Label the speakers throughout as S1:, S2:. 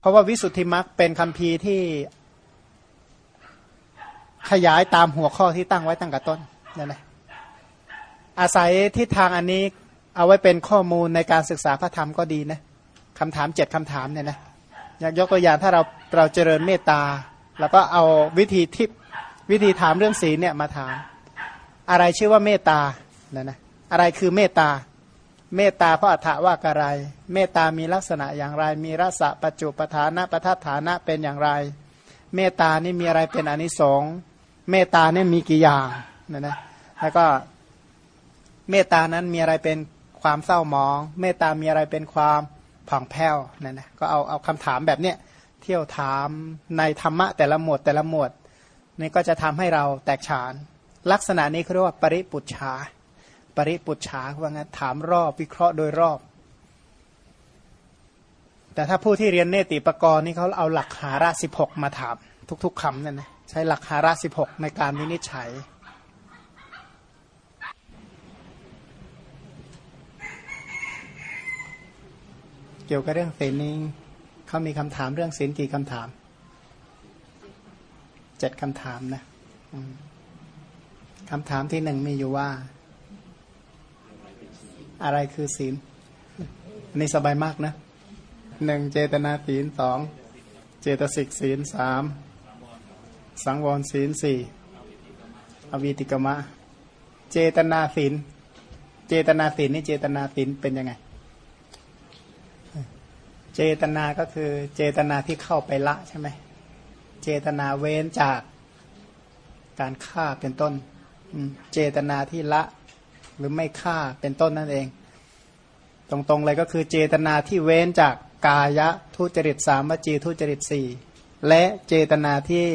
S1: เพราะว่าวิสุทธิมรรคเป็นคำพีที่ขยายตามหัวข้อที่ตั้งไว้ตั้งแต่ต้นนั่นแหละอาศัยทิศทางอันนี้เอาไว้เป็นข้อมูลในการศึกษาพระธรรมก็ดีนะคำถามเจ็ดคำถามเนี่ยนะอยากยกตัวอย่างถ้าเราเราเจริญเมตตา แล้วก็เอาวิธีทิพวิธีถามเรื่องศีลเนี่ยมาถาม อะไรชื่อว่าเมตตาเนี่ยนะอะไรคือเมตตา เมตตาพระอัฏฐว่าอะไร เมตตามีลักษณะอย่างไร มีรสะปัจจุปทานะประทัฐานะเป็นอย่างไร เมตตานี่มีอะไรเป็นอนิสงส์เมตตาเนี่ยมีกี่อย่างนี่ยนะแล้วก็เมตตานั้นมีอะไรเป็นความเศร้าหมอง เมตตามีอะไรเป็นความผ่องแผ้วนั่นนะก็เอาเอาคำถามแบบเนี้ยเที่ยวถามในธรรมะแต่ละหมวดแต่ละหมวดนี่ก็จะทำให้เราแตกฉาน ลักษณะนี้เขาเรียกว่าปริปุจฉา ริปุจฉาว่างั้นถามรอบวิเคราะห์โดยรอบ แต่ถ้าผู้ที่เรียนเนติปกรณ์นี่เขาเอาหลักหาราสิบหกมาถาม ทุก ๆคำนั่นนะใช้หลักหาราสิบหกในการวินิจฉัยเกี่ยวกับเรื่องศีลนี้เขามีคำถามเรื่องศีลกี่คำถามเจ็ดคำถามนะคำถามที่หนึ่งมีอยู่ว่า อะไรคือศีลนี่สบายมากนะหนึ่งเจตนาศีลสองเจตสิกศีลสามสังวรศีลสี่อวีติกมะ เจตนาศีลเจตนาศีลนี่เจตนาศีลเป็นยังไง เจตนาก็คือเจตนาที่เข้าไปละใช่ไหมเจตนาเว้นจากการฆ่าเป็นต้น เจตนาที่ละ หรือไม่ฆ่าเป็นต้นนั่นเอง ตรงๆเลยก็คือเจตนาที่เว้นจากกายะทุจริตสามวจีทุจริตสี่และเจตนาที่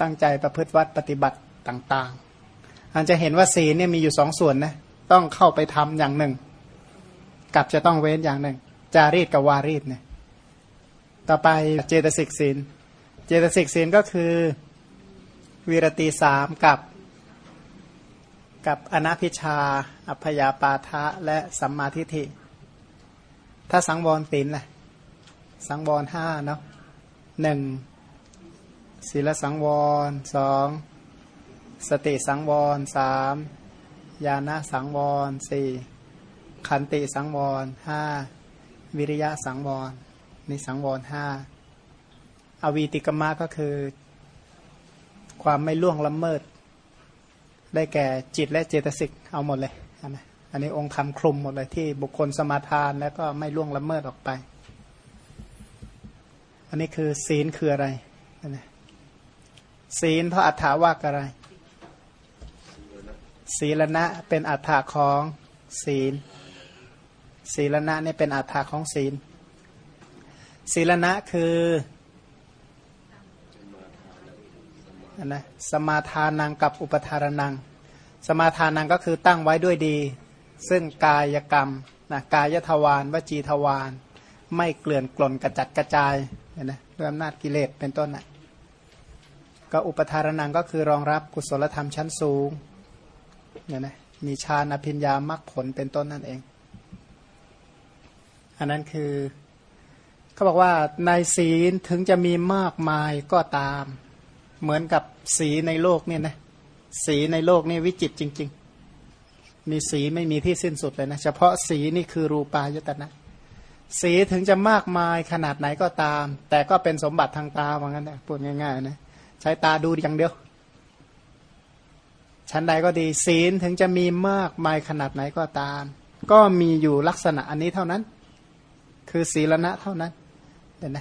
S1: ตั้งใจประพฤติวัดปฏิบัติต่างๆอันจะเห็นว่าศีลเนี่ยมีอยู่สองส่วนนะต้องเข้าไปทำอย่างหนึ่ง กับจะต้องเว้นอย่างหนึ่ง จารีตกับวารีตเนี่ยต่อไปเจตสิกศีล เจตสิกศีลก็คือวีรตีสามกับ กับอนาพิชา อัพยาปาทะ และสัมมาทิฏฐิ ถ้าสังวรศีลนะสังวรห้าเนาะหนึ่งศีลสังวรสองสติสังวรสามญาณสังวรสี่ขันติสังวรห้าวิริยะสังวรนี่สังวรห้าอวีติกมะก็คือ ความไม่ล่วงละเมิด ได้แก่จิตและเจตสิกเอาหมดเลยนะอันนี้องค์ธรรมคลุมหมดเลยที่บุคคลสมาทานแล้วก็ไม่ล่วงละเมิดออกไป อันนี้คือศีลคืออะไรนะศีลเพราะอัฏฐาว่าอะไร ศีลณะเป็นอัฏฐาของศีล ศีลณะนี่เป็นอัฏฐาของศีล ศีลณะคือ นะสมาทานังกับอุปทารนัง สมาทานังก็คือตั้งไว้ด้วยดี ซึ่งกายกรรมนะกายทวารวจีทวารไม่เกลื่อนกล่นกระจัดกระจายนไหมเรื่องอำนาจกิเลสเป็นต้นนะก็อุปทารนังก็คือรองรับกุศลธรรมชั้นสูงเนี่ยนะมีฌานอภิญญามรรคผลเป็นต้นนั่นเองอันนั้นคือเขาบอกว่าในศีลถึงจะมีมากมายก็ตาม เหมือนกับสีในโลกเนี่ยนะสีในโลกนี่วิจิตจริง ๆ มีสีไม่มีที่สิ้นสุดเลยนะเฉพาะสีนี่คือรูปายตนะสีถึงจะมากมายขนาดไหนก็ตาม แต่ก็เป็นสมบัติทางตาเหมือนกันนะพูดง่ายๆนะใช้ตาดูอย่างเดียว ชั้นใดก็ดี ศีลถึงจะมีมากมายขนาดไหนก็ตาม ก็มีอยู่ลักษณะอันนี้เท่านั้น คือศีลณะเท่านั้นเห็นไหม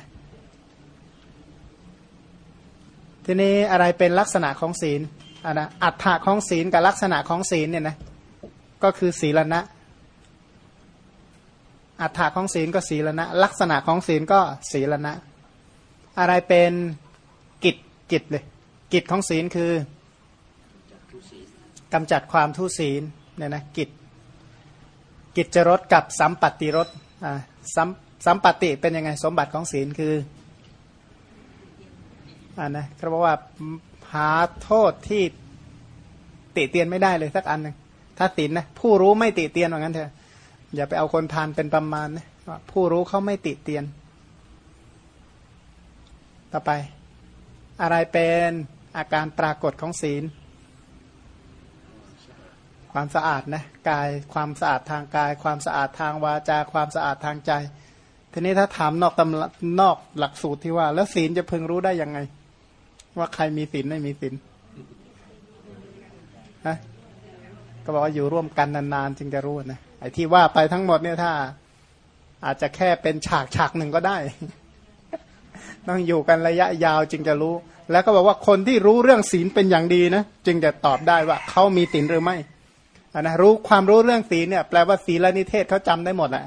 S1: ทีนี้อะไรเป็นลักษณะของศีลอันนะอัฏฐะของศีลกับลักษณะของศีลเนี่ยนะก็คือศีลณะอัฏฐะของศีลก็ศีลณะ ลักษณะของศีลก็ศีลณะ อะไรเป็นกิจกิจเลย กิจของศีลคือกำจัดความทุศีลเนี่ยนะกิจ กิจรสกับสัมปัตติรสอ่าสัมสัมปติเป็นยังไงสมบัติของศีลคือ อ่านะเขาบอกว่าหาโทษที่ติเตียนไม่ได้เลยสักอันหนึ่งถ้าศีลนะผู้รู้ไม่ติเตียนว่างั้นเถอะอย่าไปเอาคนทานเป็นประมาณนะผู้รู้เขาไม่ติเตียน ต่อไป อะไรเป็นอาการปรากฏของศีล ความสะอาดนะกายความสะอาดทางกาย ความสะอาดทางวาจา ความสะอาดทางใจ ทีนี้ถ้าถามนอกตำนอกหลักสูตรที่ว่า แล้วศีลจะพึงรู้ได้ยังไง ว่าใครมีศีลไม่มีศีลฮะก็บอกว่าอยู่ร่วมกันนานๆจึงจะรู้นะไอ้ที่ว่าไปทั้งหมดเนี่ยถ้า อาจจะแค่เป็นฉากฉากหนึ่งก็ได้ ต้องอยู่กันระยะยาวจึงจะรู้ แล้วก็บอกว่าคนที่รู้เรื่องศีลเป็นอย่างดีนะจึงจะตอบได้ว่าเขามีศีลหรือไม่นนะรู้ความรู้เรื่องศีลเนี่ยแปลว่าศีลและนิเทศเขาจำได้หมดแหละ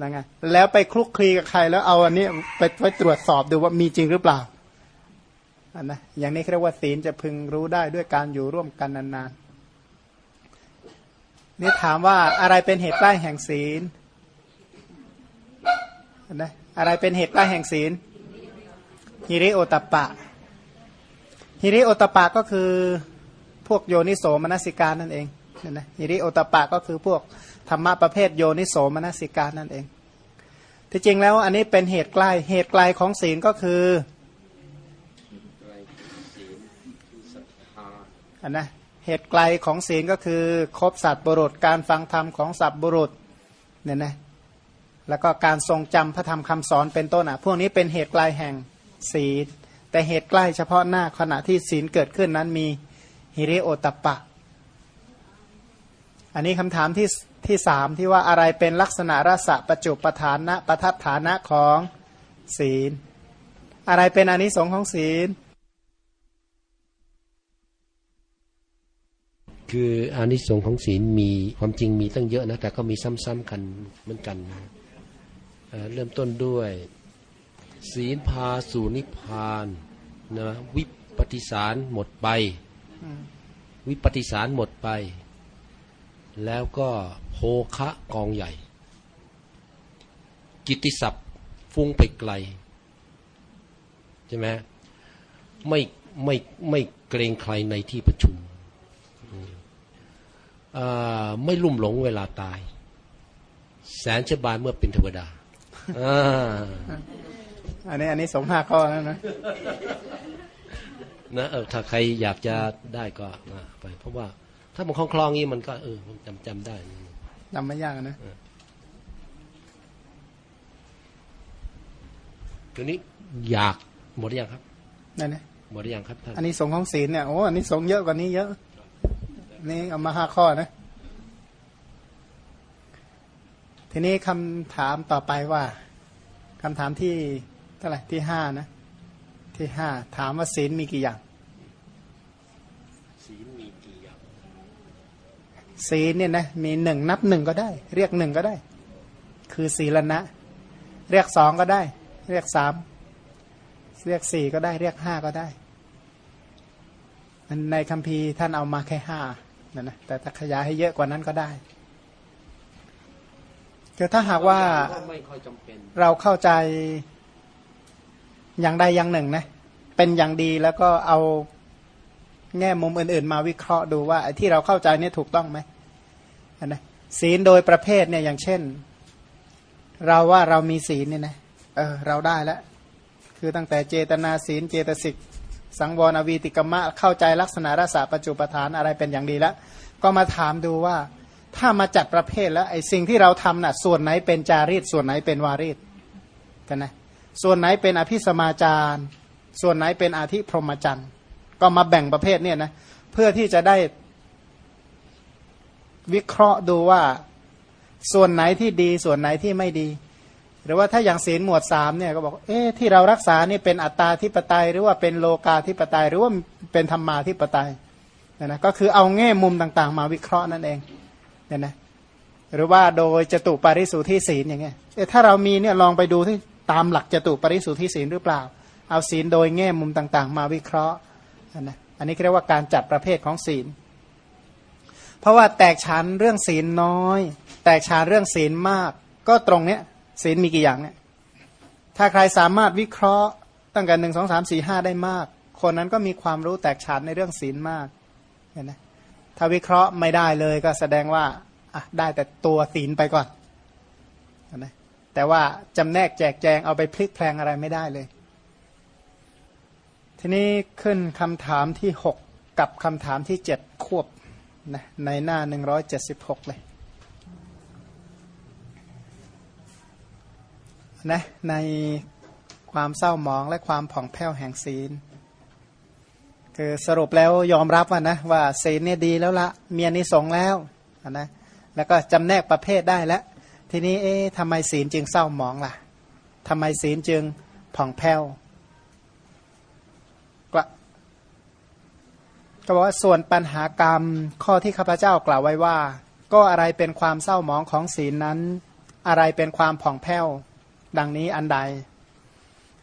S1: นะไงแล้วไปคลุกคลีกับใครแล้วเอาอันนี้ไปไปตรวจสอบดูว่ามีจริงหรือเปล่า นนะอย่างนี้เรียกว่าศีลจะพึงรู้ได้ด้วยการอยู่ร่วมกันนานๆนี่ถามว่าอะไรเป็นเหตุใกล้แห่งศีลนะอะไรเป็นเหตุใกล้แห่งศีลฮิริโอตปะฮิริโอตปะก็คือพวกโยนิโสมนสิการนั่นเองนะฮิริโอตปะก็คือพวกธรรมะประเภทโยนิโสมนสิการนั่นเองที่จริงแล้วอันนี้เป็นเหตุใกล้เหตุไกลของศีลก็คือ อันนะเหตุไกลของศีลก็คือครบสัตว์บุรุษการฟังธรรมของสัตว์บุรุษเนี่ยนะแล้วก็การทรงจำพระธรรมคำสอนเป็นต้นอะ พวกนี้เป็นเหตุไกลแห่งศีล แต่เหตุใกล้เฉพาะหน้าขณะที่ศีลเกิดขึ้นนั้นมีฮิริโอตปะอันนี้คำถามที่ที่สามที่ว่าอะไรเป็นลักษณะรสะประจุปทานะประทัฐานะของศีล อะไรเป็นอนิสงค์ของศีล
S2: คืออานิสงส์ของศีลมีความจริงมีตั้งเยอะนะแต่ก็มีซ้ำๆกันเหมือนกันนะเริ่มต้นด้วย ศีลพาสู่นิพพานนะวิปฏิสารหมดไป วิปฏิสารหมดไป แล้วก็โภคะกองใหญ่ กิติศัพท์ฟุ้งไปไกล ใช่ไหมไม่ไม่ไม่เกรงใครในที่ประชุม ไม่ลุ่มหลงเวลาตาย แสนชบานเมื่อเป็นเทวดา
S1: อันนี้อันนี้สองห้าข้อนะนะ
S2: นะเออถ้าใครอยากจะได้ก็ไป เพราะว่า ถ้ามันคล่องคลองนี้มันก็เออมันจำจำได้
S1: จำไม่ยากนะ
S2: ตัวนี้อยากหมดหรือยังครับ
S1: นั่นนะ
S2: หมดหรือยังครับท่าน
S1: อันนี้สงของศีลเนี่ยโอ้อันนี้สงเยอะกว่านี้เยอะ นี่เอามาห้าข้อนะ ทีนี้คำถามต่อไปว่าคำถามที่เท่าไหร่ที่ห้านะ ที่ห้าถามว่าศีลมีกี่อย่าง
S2: ศีลมีกี่อย่าง
S1: ศีลเนี่ยนะมีหนึ่งนับหนึ่งก็ได้ เรียกหนึ่งก็ได้ คือศีลนะ เรียกสองก็ได้ เรียกสามเรียกสี่ก็ได้ เรียกห้าก็ได้ในคัมภีร์ท่านเอามาแค่ห้า นะนะแต่ถ้าขยายให้เยอะกว่านั้นก็ได้คือถ้าหากว่าเราเข้าใจอย่างใดอย่างหนึ่งนะเป็นอย่างดีแล้วก็เอาแง่มุมอื่น ๆ มาวิเคราะห์ดูว่าไอ้ที่เราเข้าใจนี่ถูกต้องไหมนะศีลโดยประเภทเนี่ยอย่างเช่น เราว่าเรามีศีลเนี่ยนะเออเราได้แล้วคือตั้งแต่เจตนาศีลเจตสิก สังวรอวีติกมะเข้าใจลักษณะรสาปัจจุปทานอะไรเป็นอย่างดีแล้วก็มาถามดูว่าถ้ามาจัดประเภทแล้วไอ้สิ่งที่เราทำน่ะส่วนไหนเป็นจารีตส่วนไหนเป็นวารีตกันนะส่วนไหนเป็นอภิสมาจารส่วนไหนเป็นอาธิพรหมจันทร์ก็มาแบ่งประเภทเนี่ยนะเพื่อที่จะได้วิเคราะห์ดูว่าส่วนไหนที่ดีส่วนไหนที่ไม่ดี หรือว่าถ้าอย่างศีลหมวดสามเนี่ยก็บอกเอ๊ะที่เรารักษานี่เป็นอัตตาธิปไตย หรือว่าเป็นโลกาธิปไตย หรือว่าเป็นธรรมาธิปไตยนะก็คือเอาแง่มุมต่างๆ มาวิเคราะห์นั่นเองเนี่ยนะหรือว่าโดยจตุปาริสุทธิศีลอย่างเงี้ยเอ๊ถ้าเรามีเนี่ยลองไปดูที่ตามหลักจตุปาริสุทธิศีลหรือเปล่า เอาศีลโดยแง่มุมต่างๆ มาวิเคราะห์นะอันนี้เรียกว่าการจัดประเภทของศีล เพราะว่าแตกฉานเรื่องศีลน้อย แตกฉานเรื่องศีลมาก ก็ตรงเนี้ย ศีลมีกี่อย่างเนี่ย ถ้าใครสามารถวิเคราะห์ตั้งแต่หนึ่งสองสามสี่ห้าได้มาก คนนั้นก็มีความรู้แตกฉานในเรื่องศีลมากเห็นไหมถ้าวิเคราะห์ไม่ได้เลยก็แสดงว่าอะได้แต่ตัวศีลไปก่อนเห็นะแต่ว่าจำแนกแจกแจงเอาไปพลิกแพลงอะไรไม่ได้เลย ทีนี้ขึ้นคำถามที่หกกับคำถามที่เจ็ดควบนะในหน้าหนึ่งร้อยเจ็ดสิบหกเลย นะในความเศร้าหมองและความผ่องแผ้วแห่งศีล คือสรุปแล้วยอมรับว่านะว่าศีลเนี่ยดีแล้วละเมียนิสงแล้วนะแล้วก็จำแนกประเภทได้แล้ว ทีนี้เอ๊ะทำไมศีลจึงเศร้าหมองล่ะทำไมศีลจึงผ่องแผ้วก็ก็บอกว่าส่วนปัญหากรรมข้อที่ข้าพเจ้ากล่าวไว้ว่า ก็อะไรเป็นความเศร้าหมองของศีลนั้น อะไรเป็นความผ่องแผ้ว ดังนี้อันใด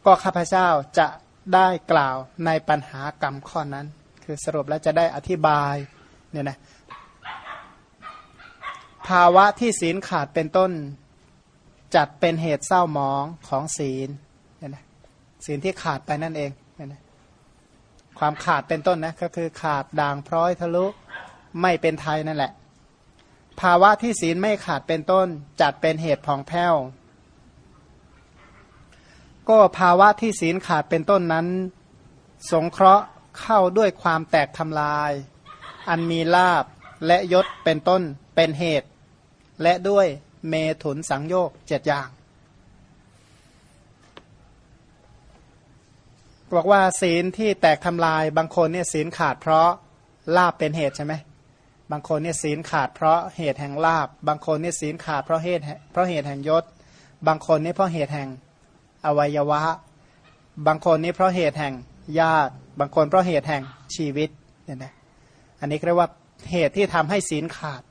S1: ก็ข้าพเจ้าจะได้กล่าวในปัญหากรรมข้อนั้น คือสรุปแล้วจะได้อธิบายเนี่ยนะภาวะที่ศีลขาดเป็นต้น จัดเป็นเหตุเศร้าหมองของศีลเนี่ยนะศีลที่ขาดไปนั่นเองเนี่ยนะความขาดเป็นต้นนะก็คือขาดด่างพร้อยทะลุไม่เป็นไทยนั่นแหละ ภาวะที่ศีลไม่ขาดเป็นต้น จัดเป็นเหตุผ่องแผ้ว ก็ภาวะที่ศีลขาดเป็นต้นนั้น สงเคราะห์เข้าด้วยความแตกทำลาย อันมีลาบและยศเป็นต้นเป็นเหตุ และด้วยเมถุนสังโยกเจ็ดอย่างบอกว่าศีลที่แตกทำลายบางคนเนี่ยศีลขาดเพราะลาบเป็นเหตุใช่ไหมบางคนเนี่ยศีลขาดเพราะเหตุแห่งลาบ บางคนเนี่ยศีลขาดเพราะเหตุเพราะเหตุแห่งยศ บางคนเนี่ยเพราะเหตุแห่ง อวัยวะ บางคนนี่เพราะเหตุแห่งญาติ บางคนเพราะเหตุแห่งชีวิตเนี่ยนะอันนี้เรียกว่าเหตุที่ทำให้ศีลขาด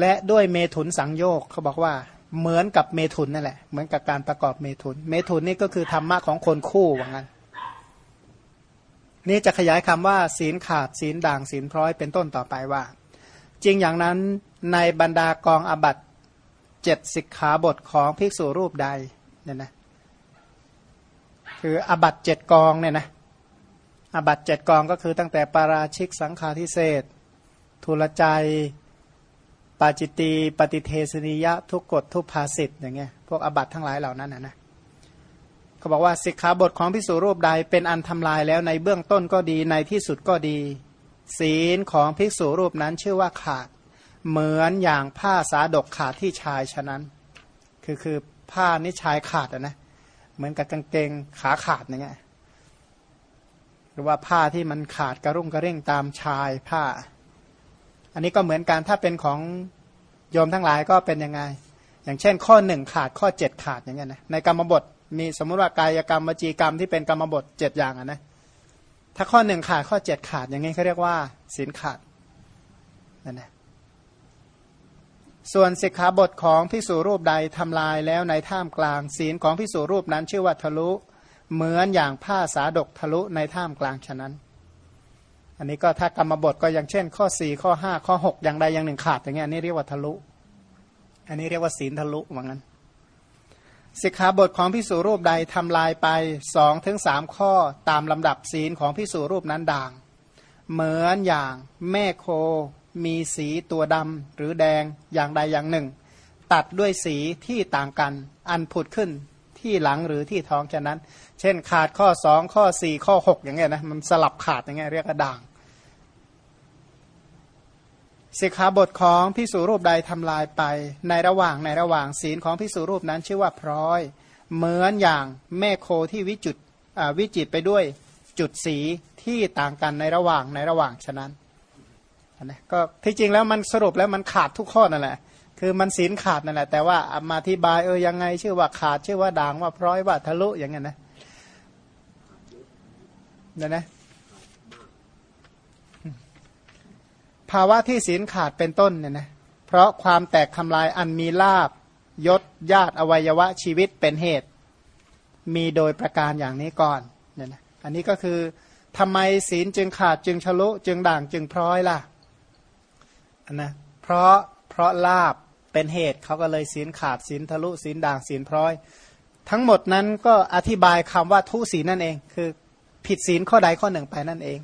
S1: และด้วยเมถุนสังโยกเขาบอกว่าเหมือนกับเมถุนนั่นแหละเหมือนกับการประกอบเมถุน เมถุนนี่ก็คือธรรมะของคนคู่ว่างั้นนี่จะขยายคำว่า ศีลขาดศีลด่างศีลพร้อยเป็นต้นต่อไปว่า จริงอย่างนั้นในบรรดากองอบัต เจ็ดสิกขาบทของภิกษุรูปใดเนี่ยนะคืออบัตเจ็ดกองเนี่ยนะอบัตเจ็ดกองก็คือตั้งแต่ปาราชิกสังฆาทิเศษทุลใจปาจิตีปฏิเทสนิยะทุกกฎทุกภาสิทธ์อย่างเงี้ยพวกอบัตทั้งหลายเหล่านั้นนะนะเขาบอกว่าสิกขาบทของภิกษุรูปใดเป็นอันทำลายแล้วในเบื้องต้นก็ดีในที่สุดก็ดี ศีลของภิกษุรูปนั้นชื่อว่าขาด เหมือนอย่างผ้าสาดกขาดที่ชายฉะนั้น คือคือผ้านี่ชายขาดนะ เหมือนกับกางเกงขาขาดอย่างเงี้ยหรือว่าผ้าที่มันขาดกระรุ่งกระเร่งตามชายผ้า อันนี้ก็เหมือนการถ้าเป็นของโยมทั้งหลายก็เป็นยังไง อย่างเช่น ข้อหนึ่งขาดข้อเจ็ดขาดอย่างเงี้ยนะในกรรมบทมีสมมุติว่ากายกรรมวจีกรรมที่เป็นกรรมบทเจ็ดอย่างอะนะถ้าข้อหนึ่งขาดข้อเจ็ดขาดอย่างเงี้ยเขาเรียกว่าศีลขาดนั่นแหละ ส่วนสิกขาบทของพิสูรูปใดทำลายแล้วในท่ามกลาง ศีลของพิสูรูปนั้นชื่อว่าทะลุ เหมือนอย่างผ้าสาดกทะลุในท่ามกลางฉะนั้น อันนี้ก็ถ้ากรรมบทก็อย่างเช่น ข้อ 4 ข้อ 5 ข้อ 6 อย่างใดอย่างหนึ่งขาดอย่างเงี้ยอันนี้เรียกว่าทะลุ อันนี้เรียกว่าศีลทะลุว่างั้นสิกขาบทของพิสูรูปใดทำลายไปสองถึงสามข้อตามลำดับศีลของพิสูรูปนั้นด่าง เหมือนอย่างแม่โค มีสีตัวดำหรือแดงอย่างใดอย่างหนึ่ง ตัดด้วยสีที่ต่างกัน อันผุดขึ้นที่หลังหรือที่ท้องฉะนั้น เช่นขาดข้อสองข้อสี่ข้อหกอย่างเงี้ยนะมันสลับขาดอย่างเงี้ยเรียกกระด่างสิกขาบทของพิสูรูปใดทำลายไป ในระหว่างในระหว่างศีลของพิสูรูปนั้นชื่อว่าพร้อย เหมือนอย่างแม่โคที่วิจุดวิจิตไปด้วยจุดสีที่ต่างกันในระหว่างในระหว่างฉะนั้น นะก็ที่จริงแล้วมันสรุปแล้วมันขาดทุกข้อนั่นแหละคือมันศีลขาดนั่นแหละแต่ว่ามาอธิบายเออยังไง ชื่อว่าขาดชื่อว่าด่างว่าพร้อยว่าทะลุอย่างเงี้ยนะเนี่ยนะภาวะที่ศีลขาดเป็นต้นเนี่ยนะเพราะความแตกทำลายอันมีลาบยศญาติอวัยวะชีวิตเป็นเหตุ มีโดยประการอย่างนี้ก่อนเนี่ยนะอันนี้ก็คือทำไมศีลจึงขาดจึงชลุจึงด่างจึงพร้อยล่ะ นะเพราะเพราะลาบเป็นเหตุเขาก็เลยศีลขาดศีลทะลุศีลด่างศีลพร้อย ทั้งหมดนั้นก็อธิบายคำว่าทุศีนั่นเอง คือผิดศีลข้อใดข้อหนึ่งไปนั่นเอง